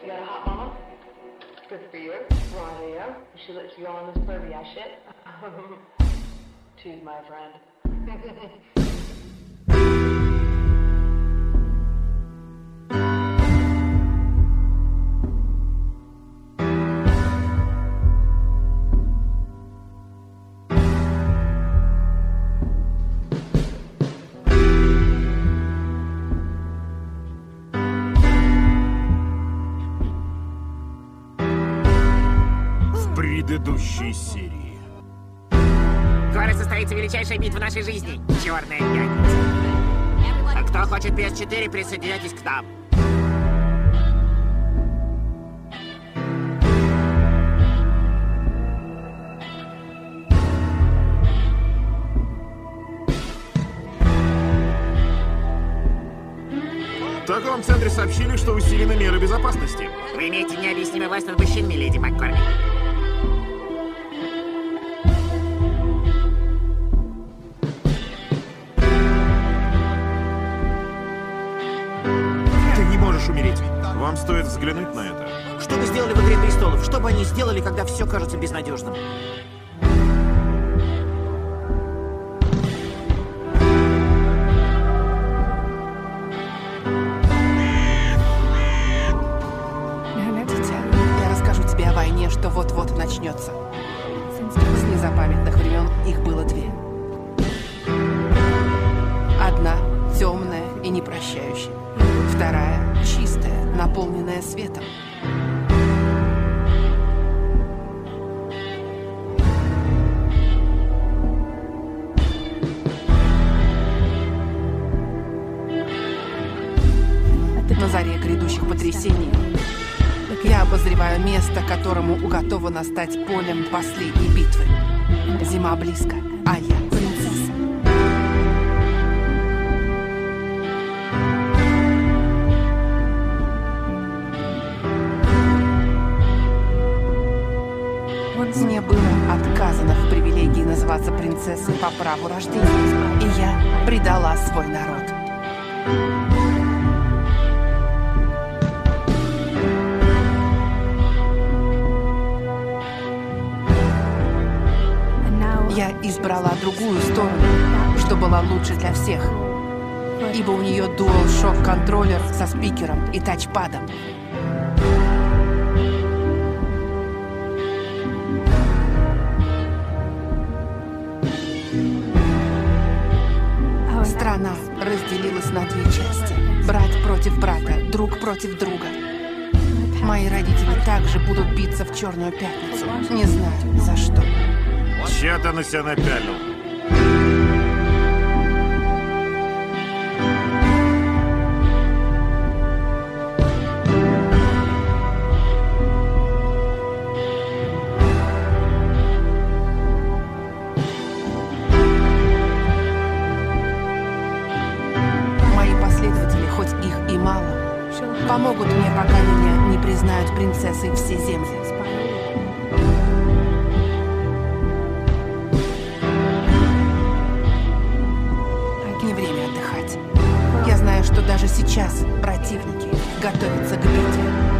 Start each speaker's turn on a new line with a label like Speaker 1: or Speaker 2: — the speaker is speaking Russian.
Speaker 1: You got a hot mama? Good for you. Rightio. She lets you go on this pervy ass shit? Choose my friend.
Speaker 2: предыдущей серии.
Speaker 3: Скоро состоится величайшая битва нашей жизни — Черная пятница. А кто хочет PS4, присоединяйтесь к нам.
Speaker 2: В торговом центре сообщили, что усилены меры безопасности.
Speaker 3: Вы имеете необъяснимую власть над мужчинами, леди Маккорми.
Speaker 2: Вам стоит взглянуть на это.
Speaker 4: Что вы сделали в «Игре престолов»? Что бы они сделали, когда все кажется безнадежным? Я расскажу тебе о войне, что вот-вот начнется. С незапамятных времен их было две. Одна темная и непрощающая. Вторая чистая, наполненная светом. На заре грядущих потрясений я обозреваю место, которому уготовано стать полем последней битвы. Зима близко, а я называться принцессой по праву рождения, и я предала свой народ. Я избрала другую сторону, что была лучше для всех. Ибо у нее DualShock контроллер со спикером и тачпадом. Страна разделилась на две части. Брат против брата, друг против друга. Мои родители также будут биться в Черную Пятницу. Не знаю, за что.
Speaker 2: Чья-то на себя напялил.
Speaker 4: Хоть их и мало, помогут мне, пока меня не признают принцессой все земли. Не время отдыхать. Я знаю, что даже сейчас противники готовятся к битве.